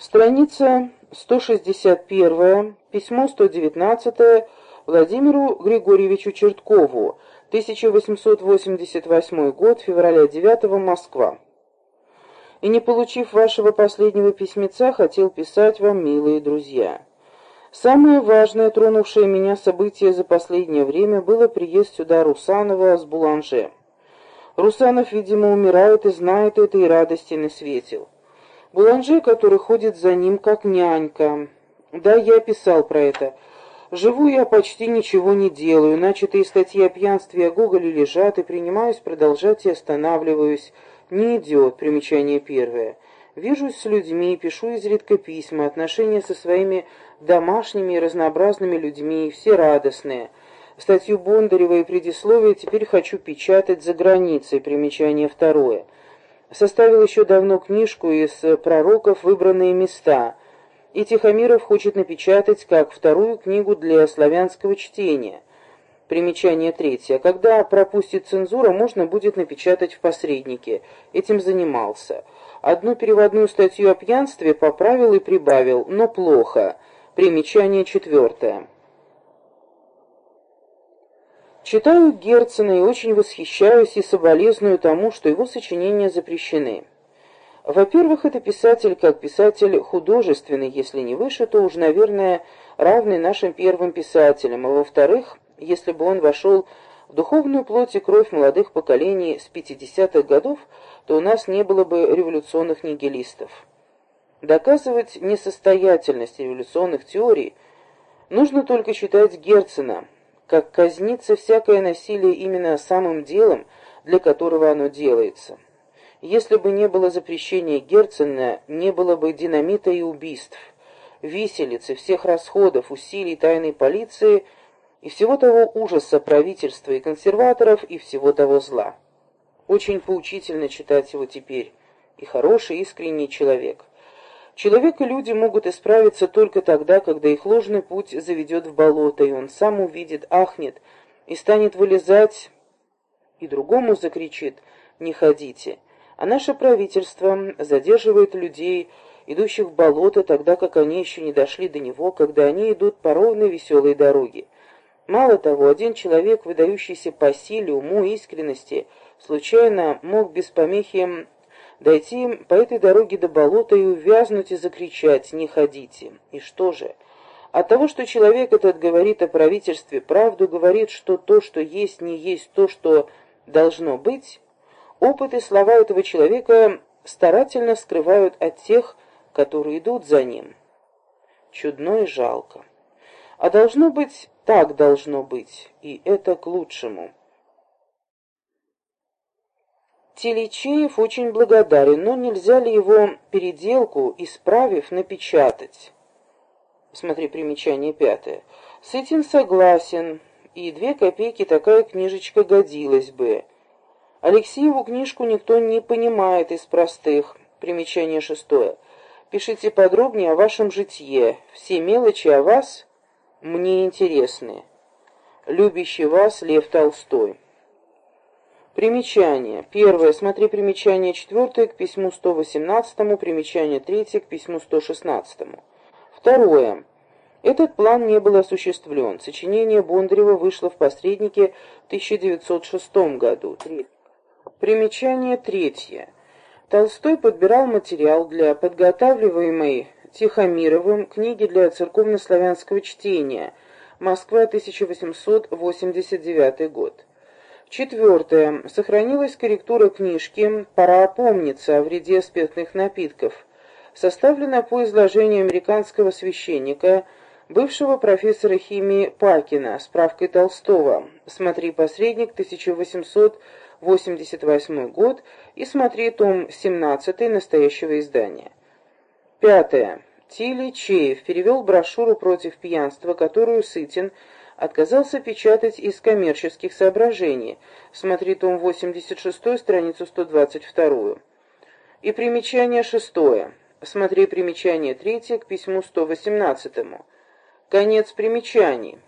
Страница 161, письмо 119 Владимиру Григорьевичу Черткову, 1888 год, февраля 9 Москва. И не получив вашего последнего письмеца, хотел писать вам, милые друзья. Самое важное, тронувшее меня событие за последнее время, было приезд сюда Русанова с Буланже. Русанов, видимо, умирает и знает это, и радости не светил. Буланже, который ходит за ним как нянька. Да, я писал про это. Живу я почти ничего не делаю, начатые статьи о пьянстве о Гоголе лежат, и принимаюсь продолжать и останавливаюсь. Не идет, примечание первое. Вижусь с людьми, пишу изредка письма, отношения со своими домашними и разнообразными людьми, все радостные. Статью Бондарева и предисловие теперь хочу печатать за границей, примечание второе. Составил еще давно книжку из пророков «Выбранные места», и Тихомиров хочет напечатать как вторую книгу для славянского чтения. Примечание третье. Когда пропустит цензура, можно будет напечатать в посреднике. Этим занимался. Одну переводную статью о пьянстве поправил и прибавил, но плохо. Примечание четвертое. Читаю Герцена и очень восхищаюсь и соболезную тому, что его сочинения запрещены. Во-первых, это писатель как писатель художественный, если не выше, то уж, наверное, равный нашим первым писателям. А во-вторых, если бы он вошел в духовную плоть и кровь молодых поколений с 50-х годов, то у нас не было бы революционных нигилистов. Доказывать несостоятельность революционных теорий нужно только читать Герцена, как казнится всякое насилие именно самым делом, для которого оно делается. Если бы не было запрещения Герцена, не было бы динамита и убийств, виселицы, всех расходов, усилий тайной полиции и всего того ужаса правительства и консерваторов и всего того зла. Очень поучительно читать его теперь. И хороший, искренний человек. Человек и люди могут исправиться только тогда, когда их ложный путь заведет в болото, и он сам увидит, ахнет, и станет вылезать, и другому закричит «Не ходите!» А наше правительство задерживает людей, идущих в болото, тогда как они еще не дошли до него, когда они идут по ровной веселой дороге. Мало того, один человек, выдающийся по силе, уму искренности, случайно мог без помехи дойти по этой дороге до болота и увязнуть и закричать «Не ходите!» И что же? От того, что человек этот говорит о правительстве правду, говорит, что то, что есть, не есть то, что должно быть, Опыт и слова этого человека старательно скрывают от тех, которые идут за ним. Чудно и жалко. А должно быть, так должно быть, и это к лучшему. Телечеев очень благодарен, но нельзя ли его переделку, исправив, напечатать? Смотри примечание пятое. С этим согласен, и две копейки такая книжечка годилась бы. Алексееву книжку никто не понимает из простых. Примечание шестое. Пишите подробнее о вашем житье. Все мелочи о вас мне интересны. Любящий вас Лев Толстой. Примечание. Первое. Смотри примечание четвертое к письму 118, примечание третье к письму 116. Второе. Этот план не был осуществлен. Сочинение Бондарева вышло в посреднике в 1906 году. Примечание третье. Толстой подбирал материал для подготавливаемой Тихомировым книги для церковно-славянского чтения. Москва, 1889 год. Четвертое. Сохранилась корректура книжки «Пора опомниться о вреде спиртных напитков», составлена по изложению американского священника, бывшего профессора химии Пакина, справкой Толстого. Смотри посредник, 1800 88 год, и смотри том 17 настоящего издания. Пятое. Тили Чеев перевел брошюру против пьянства, которую Сытин отказался печатать из коммерческих соображений. Смотри том 86, страницу 122. И примечание шестое. Смотри примечание третье к письму 118. Конец примечаний.